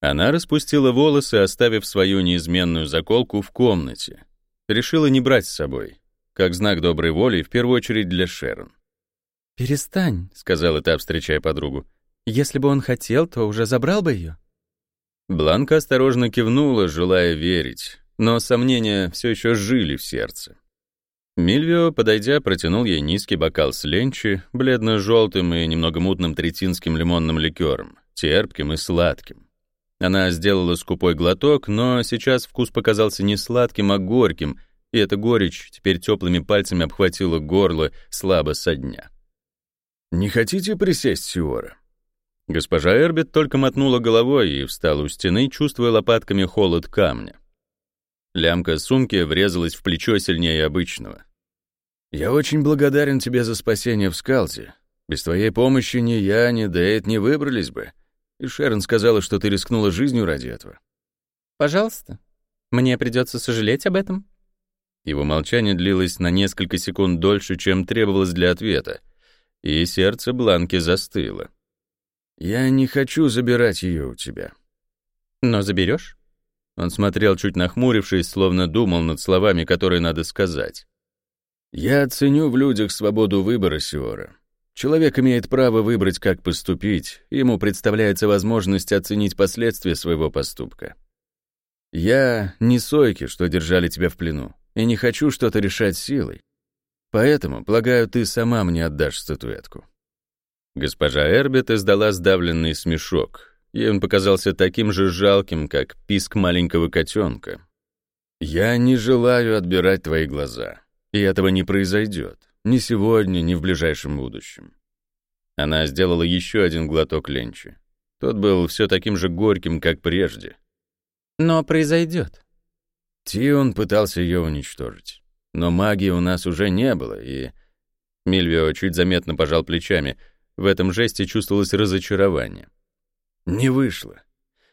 Она распустила волосы, оставив свою неизменную заколку в комнате. Решила не брать с собой, как знак доброй воли, в первую очередь для Шерон. «Перестань», — сказала та, встречая подругу. «Если бы он хотел, то уже забрал бы ее». Бланка осторожно кивнула, желая верить, но сомнения все еще жили в сердце. Мильвио, подойдя, протянул ей низкий бокал с ленчи, бледно-желтым и немного мутным третинским лимонным ликером, терпким и сладким. Она сделала скупой глоток, но сейчас вкус показался не сладким, а горьким, и эта горечь теперь теплыми пальцами обхватила горло слабо со дня. «Не хотите присесть, Сиора?» Госпожа Эрбит только мотнула головой и встала у стены, чувствуя лопатками холод камня. Лямка сумки врезалась в плечо сильнее обычного. «Я очень благодарен тебе за спасение в Скалзе. Без твоей помощи ни я, ни Дэйд не выбрались бы. И Шерон сказала, что ты рискнула жизнью ради этого». «Пожалуйста. Мне придется сожалеть об этом». Его молчание длилось на несколько секунд дольше, чем требовалось для ответа, и сердце Бланки застыло. «Я не хочу забирать ее у тебя». «Но заберешь?» Он смотрел, чуть нахмурившись, словно думал над словами, которые надо сказать. «Я ценю в людях свободу выбора, Сиора. Человек имеет право выбрать, как поступить, ему представляется возможность оценить последствия своего поступка. Я не сойки, что держали тебя в плену, и не хочу что-то решать силой. Поэтому, полагаю, ты сама мне отдашь статуэтку». Госпожа Эрбит издала сдавленный смешок. Ей он показался таким же жалким, как писк маленького котенка. «Я не желаю отбирать твои глаза, и этого не произойдет. Ни сегодня, ни в ближайшем будущем». Она сделала еще один глоток ленчи. Тот был все таким же горьким, как прежде. «Но произойдет». Тион пытался ее уничтожить. Но магии у нас уже не было, и... Мильвио чуть заметно пожал плечами — в этом жесте чувствовалось разочарование. Не вышло.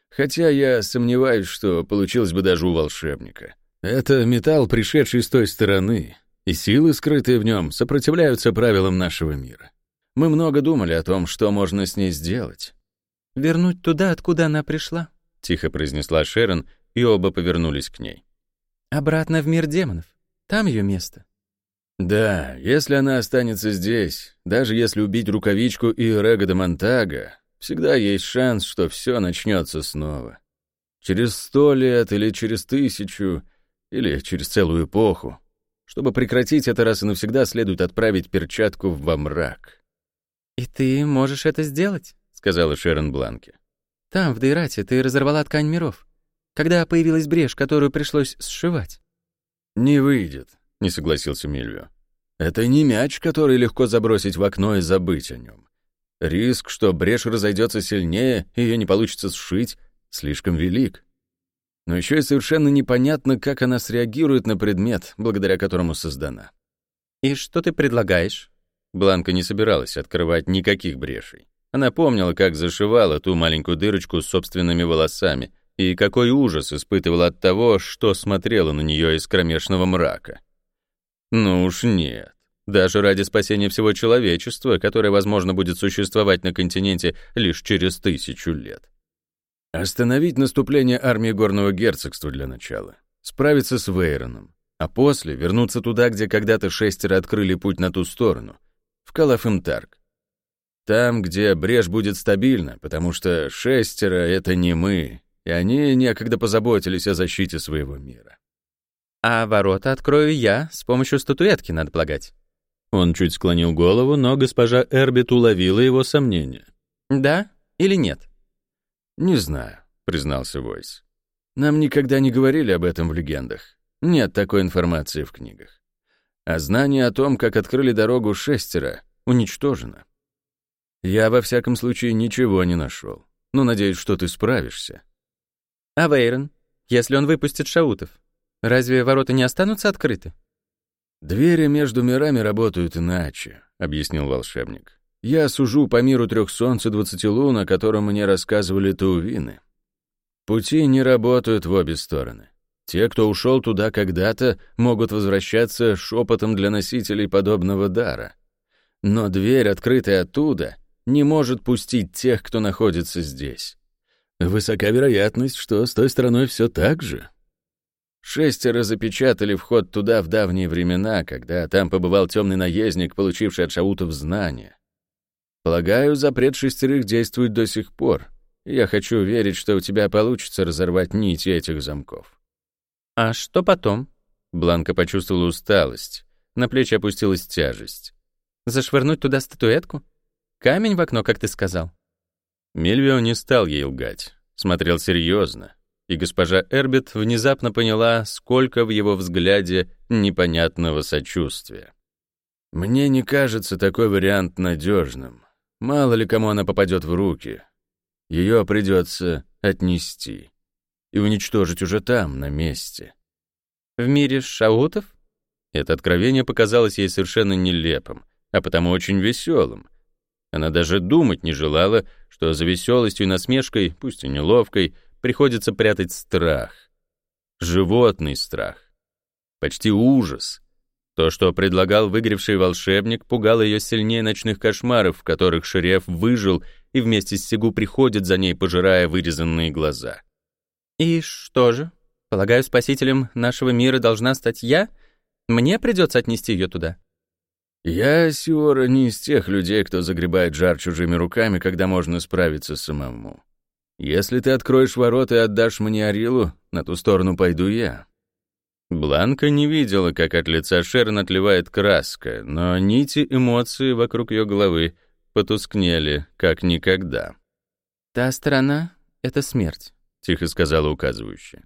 Хотя я сомневаюсь, что получилось бы даже у волшебника. Это металл, пришедший с той стороны, и силы, скрытые в нем, сопротивляются правилам нашего мира. Мы много думали о том, что можно с ней сделать. «Вернуть туда, откуда она пришла», — тихо произнесла Шерон, и оба повернулись к ней. «Обратно в мир демонов. Там ее место». Да, если она останется здесь, даже если убить рукавичку и Рега де Монтага, всегда есть шанс, что все начнется снова. Через сто лет или через тысячу, или через целую эпоху. Чтобы прекратить это раз и навсегда, следует отправить перчатку во мрак. «И ты можешь это сделать?» — сказала Шерон Бланке. «Там, в Дейрате, ты разорвала ткань миров. Когда появилась брешь, которую пришлось сшивать?» «Не выйдет», — не согласился Мильвио. «Это не мяч, который легко забросить в окно и забыть о нем. Риск, что брешь разойдется сильнее, и ее не получится сшить, слишком велик. Но еще и совершенно непонятно, как она среагирует на предмет, благодаря которому создана». «И что ты предлагаешь?» Бланка не собиралась открывать никаких брешей. Она помнила, как зашивала ту маленькую дырочку с собственными волосами, и какой ужас испытывала от того, что смотрела на нее из кромешного мрака. Ну уж нет. Даже ради спасения всего человечества, которое, возможно, будет существовать на континенте лишь через тысячу лет. Остановить наступление армии Горного Герцогства для начала. Справиться с Вейроном. А после вернуться туда, где когда-то шестеро открыли путь на ту сторону. В Калафымтарк. Там, где брешь будет стабильна, потому что шестеро — это не мы, и они некогда позаботились о защите своего мира. А ворота открою я, с помощью статуэтки, надо полагать. Он чуть склонил голову, но госпожа Эрбит уловила его сомнение. «Да или нет?» «Не знаю», — признался Войс. «Нам никогда не говорили об этом в легендах. Нет такой информации в книгах. А знание о том, как открыли дорогу шестеро, уничтожено. Я, во всяком случае, ничего не нашел. Но надеюсь, что ты справишься». «А Вейрон, если он выпустит шаутов?» Разве ворота не останутся открыты? «Двери между мирами работают иначе», — объяснил волшебник. «Я сужу по миру трех солнц и двадцати лун, о котором мне рассказывали таувины. Пути не работают в обе стороны. Те, кто ушел туда когда-то, могут возвращаться шепотом для носителей подобного дара. Но дверь, открытая оттуда, не может пустить тех, кто находится здесь. Высока вероятность, что с той стороной все так же. Шестеро запечатали вход туда в давние времена, когда там побывал темный наездник, получивший от шаутов знания. Полагаю, запрет шестерых действует до сих пор. Я хочу верить, что у тебя получится разорвать нити этих замков. А что потом? Бланка почувствовала усталость. На плечи опустилась тяжесть. Зашвырнуть туда статуэтку? Камень в окно, как ты сказал. Мильвио не стал ей лгать. Смотрел серьезно. И госпожа Эрбит внезапно поняла, сколько в его взгляде непонятного сочувствия. «Мне не кажется такой вариант надежным. Мало ли кому она попадет в руки. Ее придется отнести и уничтожить уже там, на месте. В мире шаутов? Это откровение показалось ей совершенно нелепым, а потому очень веселым. Она даже думать не желала, что за веселостью и насмешкой, пусть и неловкой, приходится прятать страх. Животный страх. Почти ужас. То, что предлагал выгоревший волшебник, пугало ее сильнее ночных кошмаров, в которых шереф выжил и вместе с Сигу приходит за ней, пожирая вырезанные глаза. «И что же? Полагаю, спасителем нашего мира должна стать я? Мне придется отнести ее туда». «Я, Сиора, не из тех людей, кто загребает жар чужими руками, когда можно справиться самому. Если ты откроешь ворота и отдашь мне Арилу, на ту сторону пойду я». Бланка не видела, как от лица Шерон отливает краска, но нити эмоций вокруг ее головы потускнели, как никогда. «Та сторона — это смерть», — тихо сказала указывающая.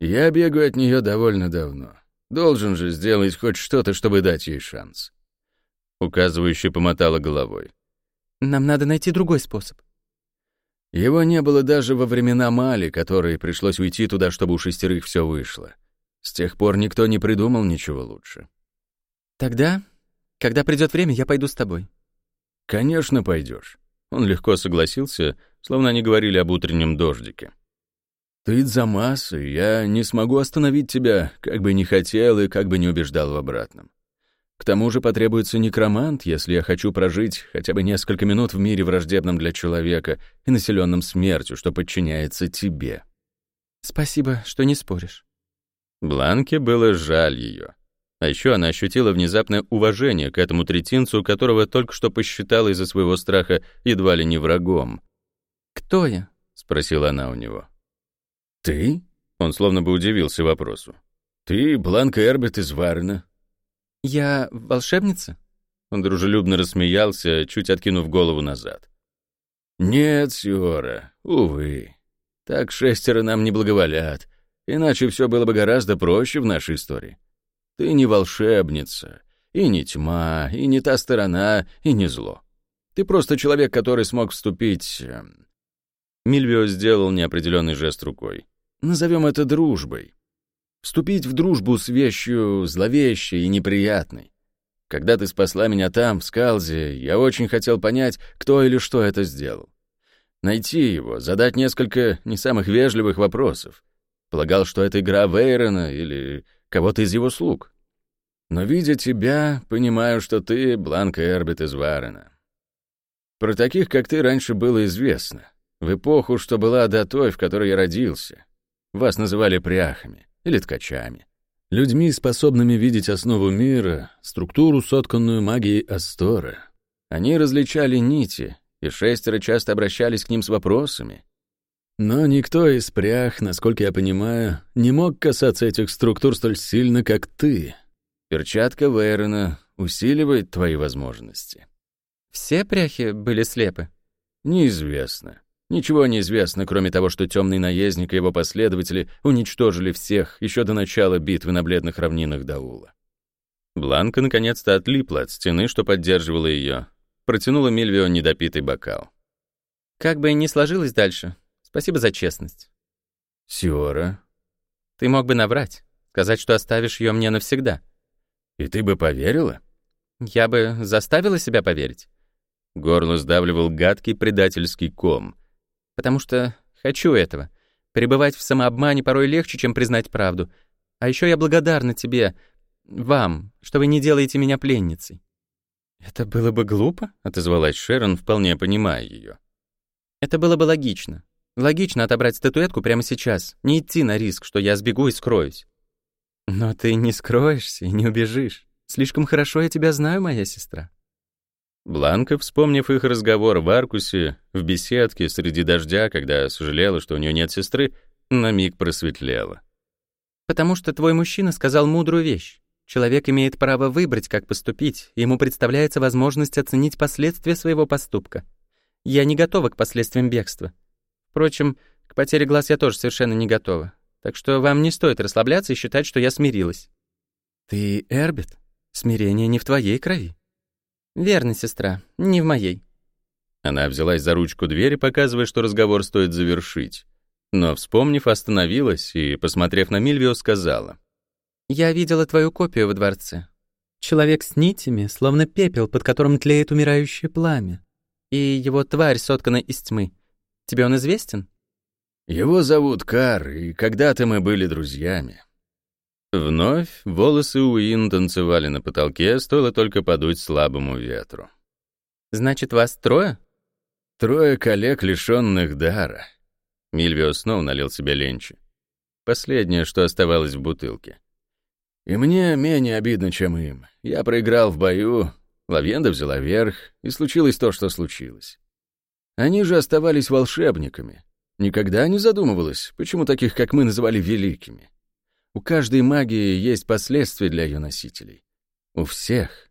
«Я бегаю от нее довольно давно. Должен же сделать хоть что-то, чтобы дать ей шанс». Указывающая помотала головой. «Нам надо найти другой способ». Его не было даже во времена Мали, которой пришлось уйти туда, чтобы у шестерых все вышло. С тех пор никто не придумал ничего лучше. Тогда, когда придет время, я пойду с тобой. Конечно, пойдешь. Он легко согласился, словно они говорили об утреннем дождике. Ты за массой, я не смогу остановить тебя, как бы не хотел и как бы не убеждал в обратном. К тому же потребуется некромант, если я хочу прожить хотя бы несколько минут в мире враждебном для человека и населенном смертью, что подчиняется тебе. Спасибо, что не споришь. Бланке было жаль ее. А еще она ощутила внезапное уважение к этому третинцу, которого только что посчитала из-за своего страха едва ли не врагом. «Кто я?» — спросила она у него. «Ты?» — он словно бы удивился вопросу. «Ты Бланка Эрбит из Варна». «Я волшебница?» Он дружелюбно рассмеялся, чуть откинув голову назад. «Нет, Сиора, увы. Так шестеро нам не благоволят. Иначе все было бы гораздо проще в нашей истории. Ты не волшебница, и не тьма, и не та сторона, и не зло. Ты просто человек, который смог вступить... Эм, Мильвио сделал неопределенный жест рукой. Назовем это дружбой. Вступить в дружбу с вещью зловещей и неприятной. Когда ты спасла меня там, в Скалзе, я очень хотел понять, кто или что это сделал. Найти его, задать несколько не самых вежливых вопросов. Полагал, что это игра Вейрона или кого-то из его слуг. Но, видя тебя, понимаю, что ты Бланка Эрбит из Варена. Про таких, как ты, раньше было известно. В эпоху, что была до той, в которой я родился. Вас называли пряхами или ткачами. Людьми, способными видеть основу мира, структуру, сотканную магией Астора. Они различали нити, и шестеро часто обращались к ним с вопросами, но никто из прях, насколько я понимаю, не мог касаться этих структур столь сильно, как ты. Перчатка Вейрона усиливает твои возможности. Все пряхи были слепы? Неизвестно. Ничего не известно, кроме того, что темный наездник и его последователи уничтожили всех еще до начала битвы на бледных равнинах Даула. Бланка наконец-то отлипла от стены, что поддерживала ее. Протянула Мильвио недопитый бокал. «Как бы ни сложилось дальше, Спасибо за честность. Сиора. Ты мог бы наврать, сказать, что оставишь ее мне навсегда. И ты бы поверила? Я бы заставила себя поверить. Горло сдавливал гадкий предательский ком. Потому что хочу этого. Пребывать в самообмане порой легче, чем признать правду. А еще я благодарна тебе, вам, что вы не делаете меня пленницей. «Это было бы глупо», — отозвалась Шерон, вполне понимая ее. «Это было бы логично. Логично отобрать статуэтку прямо сейчас, не идти на риск, что я сбегу и скроюсь. Но ты не скроешься и не убежишь. Слишком хорошо я тебя знаю, моя сестра. Бланка, вспомнив их разговор в Аркусе, в беседке среди дождя, когда сожалела, что у нее нет сестры, на миг просветлела. «Потому что твой мужчина сказал мудрую вещь. Человек имеет право выбрать, как поступить, ему представляется возможность оценить последствия своего поступка. Я не готова к последствиям бегства. Впрочем, к потере глаз я тоже совершенно не готова. Так что вам не стоит расслабляться и считать, что я смирилась». «Ты Эрбит? Смирение не в твоей крови». «Верно, сестра, не в моей». Она взялась за ручку двери, показывая, что разговор стоит завершить. Но, вспомнив, остановилась и, посмотрев на Мильвио, сказала. Я видела твою копию во дворце. Человек с нитями, словно пепел, под которым тлеет умирающее пламя. И его тварь соткана из тьмы. Тебе он известен? Его зовут Кар, и когда-то мы были друзьями. Вновь волосы Уин танцевали на потолке, стоило только подуть слабому ветру. «Значит, вас трое?» «Трое коллег, лишенных дара». Мильвио снова налил себе ленчи. Последнее, что оставалось в бутылке. И мне менее обидно, чем им. Я проиграл в бою, Лавенда взяла верх, и случилось то, что случилось. Они же оставались волшебниками. Никогда не задумывалась, почему таких, как мы, называли великими. У каждой магии есть последствия для ее носителей. У всех.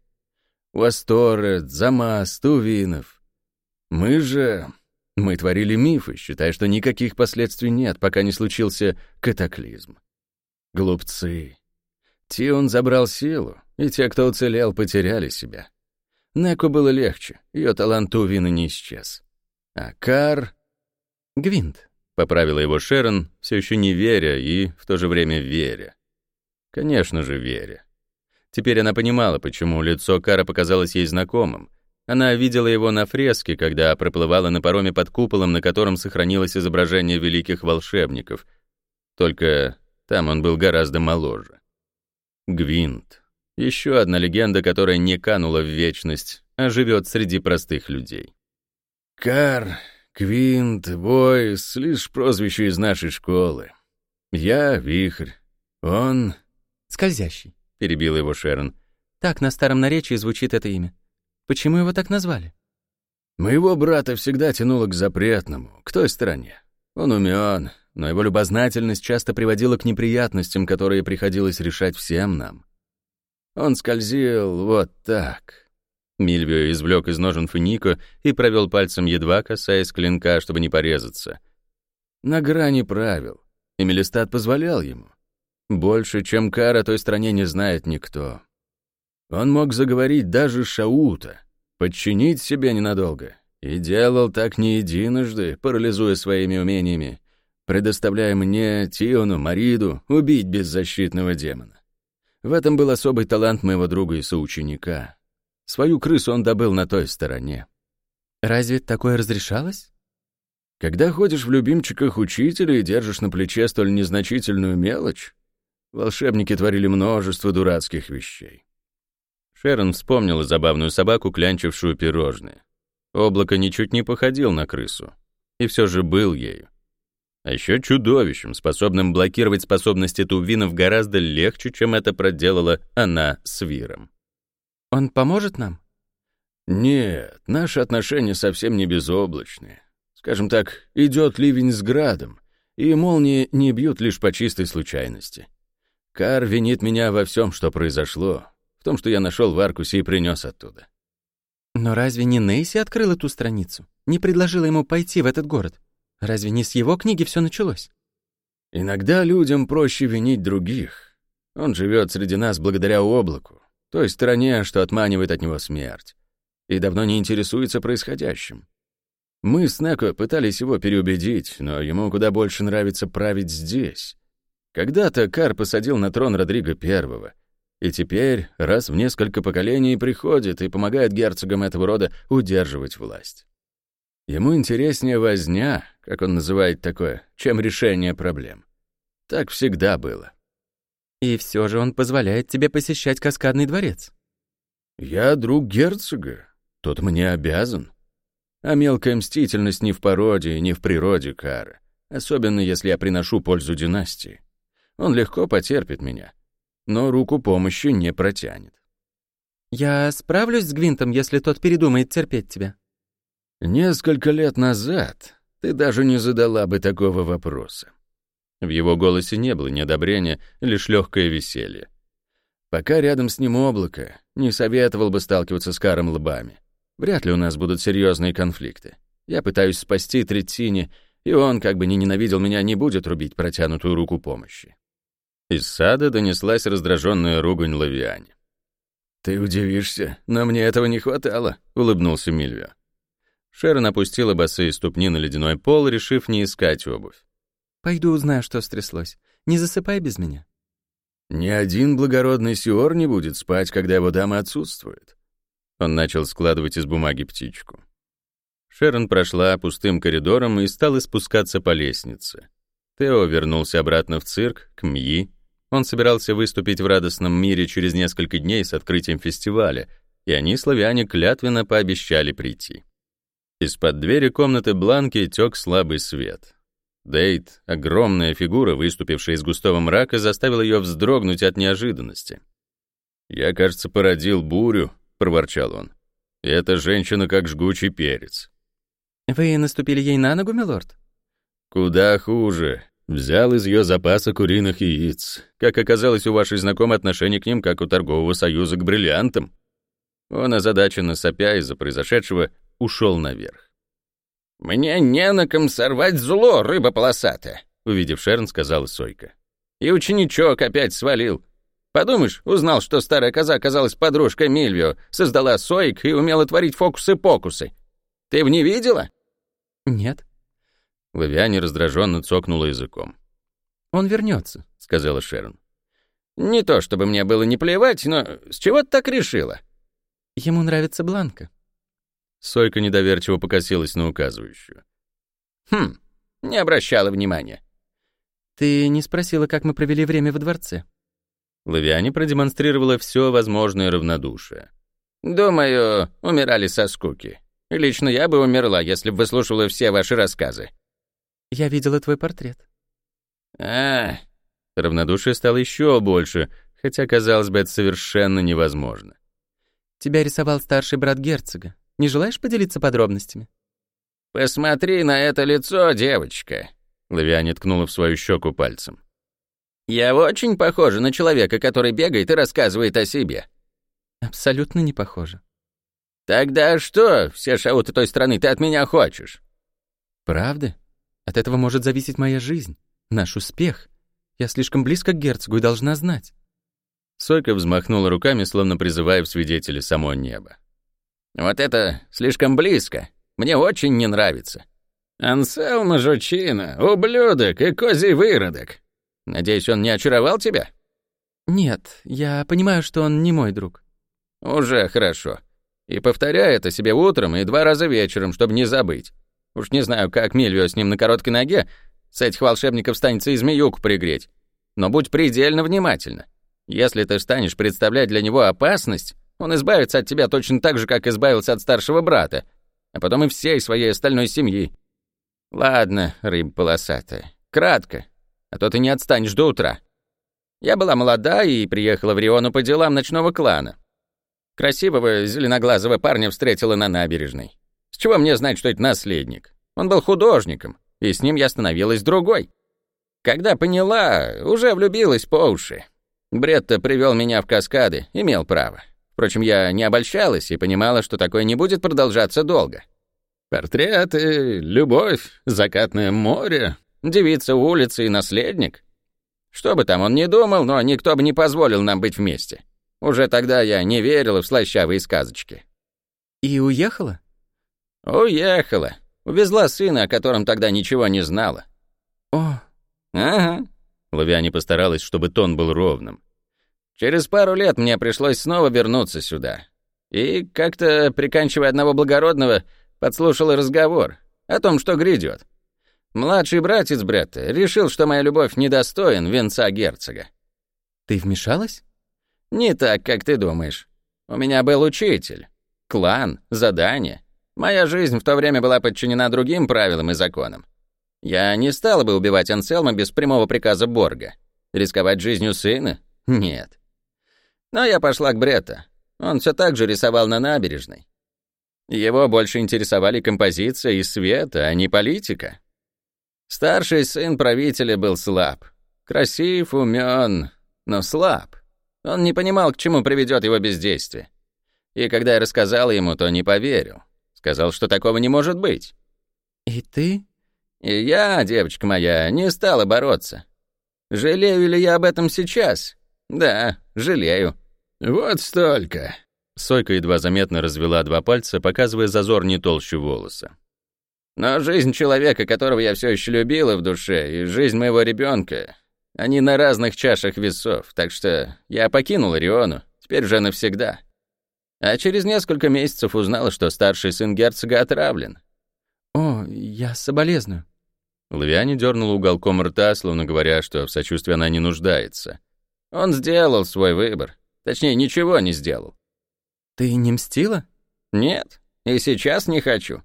У Астора, Замас, Тувинов. Мы же... Мы творили мифы, считая, что никаких последствий нет, пока не случился катаклизм. Глупцы. Тион забрал силу, и те, кто уцелел, потеряли себя. Неку было легче, ее талант Увина не исчез. А Кар... Гвинт, поправила его Шерон, все еще не веря и в то же время веря. Конечно же, веря. Теперь она понимала, почему лицо Кара показалось ей знакомым. Она видела его на фреске, когда проплывала на пароме под куполом, на котором сохранилось изображение великих волшебников. Только там он был гораздо моложе. Гвинт. Еще одна легенда, которая не канула в вечность, а живет среди простых людей. Кар, Гвинт, Войс — лишь прозвище из нашей школы. Я — Вихрь. Он... «Скользящий», — перебил его Шерон. «Так на старом наречии звучит это имя. Почему его так назвали?» Моего брата всегда тянуло к запретному, к той стороне. Он умен, но его любознательность часто приводила к неприятностям, которые приходилось решать всем нам. Он скользил вот так. Мильвио извлек из ножен фунико и провел пальцем, едва касаясь клинка, чтобы не порезаться. На грани правил. И Мелистат позволял ему. Больше, чем Кара той стране не знает никто. Он мог заговорить даже Шаута, подчинить себе ненадолго, и делал так не единожды, парализуя своими умениями, предоставляя мне, Тиону, Мариду, убить беззащитного демона. В этом был особый талант моего друга и соученика. Свою крысу он добыл на той стороне. Разве такое разрешалось? Когда ходишь в любимчиках учителя и держишь на плече столь незначительную мелочь, волшебники творили множество дурацких вещей. Шерон вспомнила забавную собаку, клянчившую пирожные. Облако ничуть не походил на крысу, и все же был ею. А еще чудовищем, способным блокировать способности тувинов гораздо легче, чем это проделала она с Виром. «Он поможет нам?» «Нет, наши отношения совсем не безоблачные. Скажем так, идет ливень с градом, и молнии не бьют лишь по чистой случайности. Кар винит меня во всем, что произошло, в том, что я нашел в Аркусе и принес оттуда». «Но разве не Нейси открыл эту страницу? Не предложила ему пойти в этот город?» Разве не с его книги все началось? Иногда людям проще винить других. Он живет среди нас благодаря облаку, той стороне, что отманивает от него смерть, и давно не интересуется происходящим. Мы с Неко пытались его переубедить, но ему куда больше нравится править здесь. Когда-то Кар посадил на трон Родриго Первого, и теперь раз в несколько поколений приходит и помогает герцогам этого рода удерживать власть. Ему интереснее возня, как он называет такое, чем решение проблем. Так всегда было. И все же он позволяет тебе посещать каскадный дворец. Я друг герцога. Тот мне обязан. А мелкая мстительность не в породе не в природе Кара, особенно если я приношу пользу династии. Он легко потерпит меня, но руку помощи не протянет. «Я справлюсь с Гвинтом, если тот передумает терпеть тебя?» «Несколько лет назад ты даже не задала бы такого вопроса». В его голосе не было неодобрения, лишь легкое веселье. «Пока рядом с ним облако, не советовал бы сталкиваться с Каром лбами. Вряд ли у нас будут серьезные конфликты. Я пытаюсь спасти Третини, и он, как бы ни ненавидел меня, не будет рубить протянутую руку помощи. Из сада донеслась раздраженная ругань Лавиане. «Ты удивишься, но мне этого не хватало», — улыбнулся Мильвио. Шерон опустила босые ступни на ледяной пол, решив не искать обувь. «Пойду узнаю, что стряслось. Не засыпай без меня». «Ни один благородный сиор не будет спать, когда его дама отсутствует. Он начал складывать из бумаги птичку. Шерон прошла пустым коридором и стала спускаться по лестнице. Тео вернулся обратно в цирк, к Мьи. Он собирался выступить в радостном мире через несколько дней с открытием фестиваля, и они, славяне, клятвенно пообещали прийти. Из-под двери комнаты Бланки тек слабый свет. Дейт, огромная фигура, выступившая из густого мрака, заставила ее вздрогнуть от неожиданности. «Я, кажется, породил бурю», проворчал он. И эта женщина как жгучий перец. Вы наступили ей на ногу, милорд? Куда хуже. Взял из ее запаса куриных яиц. Как оказалось, у вашей знакомой отношение к ним, как у торгового союза к бриллиантам. Он, озадаченно сопя из-за произошедшего, ушел наверх. «Мне не на ком сорвать зло, рыба полосатая», — увидев Шерн, сказала Сойка. «И ученичок опять свалил. Подумаешь, узнал, что старая коза оказалась подружкой Мильвио, создала соик и умела творить фокусы-покусы. Ты в не видела? Нет. Лавиане раздраженно цокнула языком. Он вернется, сказала Шерон. Не то чтобы мне было не плевать, но с чего ты так решила? Ему нравится Бланка. Сойка недоверчиво покосилась на указывающую. Хм, не обращала внимания. Ты не спросила, как мы провели время во дворце? Лавиане продемонстрировала все возможное равнодушие. «Думаю, умирали со скуки. Лично я бы умерла, если бы выслушивала все ваши рассказы». «Я видела твой портрет». «А...» Равнодушие стало еще больше, хотя, казалось бы, это совершенно невозможно. «Тебя рисовал старший брат герцога. Не желаешь поделиться подробностями?» «Посмотри на это лицо, девочка!» Лавиане ткнула в свою щеку пальцем. Я очень похожа на человека, который бегает и рассказывает о себе. Абсолютно не похожа. Тогда что, все шауты той страны, ты от меня хочешь? Правда? От этого может зависеть моя жизнь, наш успех. Я слишком близко к герцогу и должна знать. Сойка взмахнула руками, словно призывая в свидетели само небо. Вот это слишком близко. Мне очень не нравится. Анселма Жучина, ублюдок и козий выродок. Надеюсь, он не очаровал тебя?» «Нет, я понимаю, что он не мой друг». «Уже хорошо. И повторяй это себе утром и два раза вечером, чтобы не забыть. Уж не знаю, как Мильвио с ним на короткой ноге, с этих волшебников станется и змеюку пригреть. Но будь предельно внимательна. Если ты станешь представлять для него опасность, он избавится от тебя точно так же, как избавился от старшего брата, а потом и всей своей остальной семьи. Ладно, рыба полосатая, кратко, а то ты не отстанешь до утра. Я была молода и приехала в Риону по делам ночного клана. Красивого зеленоглазого парня встретила на набережной. С чего мне знать, что это наследник? Он был художником, и с ним я становилась другой. Когда поняла, уже влюбилась по уши. Бретто привел меня в каскады, имел право. Впрочем, я не обольщалась и понимала, что такое не будет продолжаться долго. Портреты, любовь, закатное море, Девица улицы и наследник? Что бы там он ни думал, но никто бы не позволил нам быть вместе. Уже тогда я не верила в слащавые сказочки. И уехала? Уехала. Увезла сына, о котором тогда ничего не знала. О. Ага. Лавиане постаралась, чтобы тон был ровным. Через пару лет мне пришлось снова вернуться сюда. И как-то, приканчивая одного благородного, подслушала разговор о том, что грядет. Младший братец Бретта решил, что моя любовь недостоин венца герцога. Ты вмешалась? Не так, как ты думаешь. У меня был учитель. Клан, задание. Моя жизнь в то время была подчинена другим правилам и законам. Я не стала бы убивать Анселма без прямого приказа Борга. Рисковать жизнью сына? Нет. Но я пошла к Бретто. Он все так же рисовал на набережной. Его больше интересовали композиция и свет, а не политика. Старший сын правителя был слаб. Красив, умен, но слаб. Он не понимал, к чему приведет его бездействие. И когда я рассказал ему, то не поверил. Сказал, что такого не может быть. «И ты?» «И я, девочка моя, не стала бороться. Жалею ли я об этом сейчас? Да, жалею. Вот столько». Сойка едва заметно развела два пальца, показывая зазор не толще волоса. «Но жизнь человека, которого я все еще любила в душе, и жизнь моего ребенка, они на разных чашах весов, так что я покинул Риону, теперь уже навсегда. А через несколько месяцев узнала, что старший сын герцога отравлен. «О, я соболезную». Лавиане дернула уголком рта, словно говоря, что в сочувствии она не нуждается. Он сделал свой выбор. Точнее, ничего не сделал. «Ты не мстила?» «Нет, и сейчас не хочу.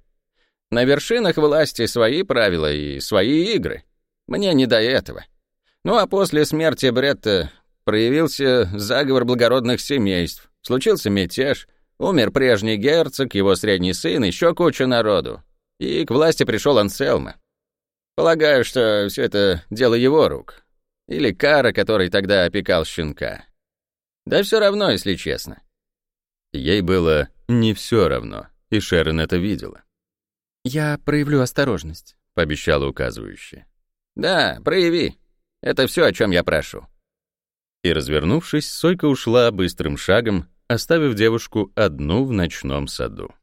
На вершинах власти свои правила и свои игры. Мне не до этого. Ну а после смерти Бретта проявился заговор благородных семейств, случился мятеж, умер прежний герцог, его средний сын, еще куча народу. И к власти пришел Анселма. Полагаю, что все это дело его рук. Или Кара, который тогда опекал щенка. Да все равно, если честно. Ей было не все равно, и Шерон это видела. «Я проявлю осторожность», — пообещала указывающая. «Да, прояви. Это все, о чем я прошу». И, развернувшись, Сойка ушла быстрым шагом, оставив девушку одну в ночном саду.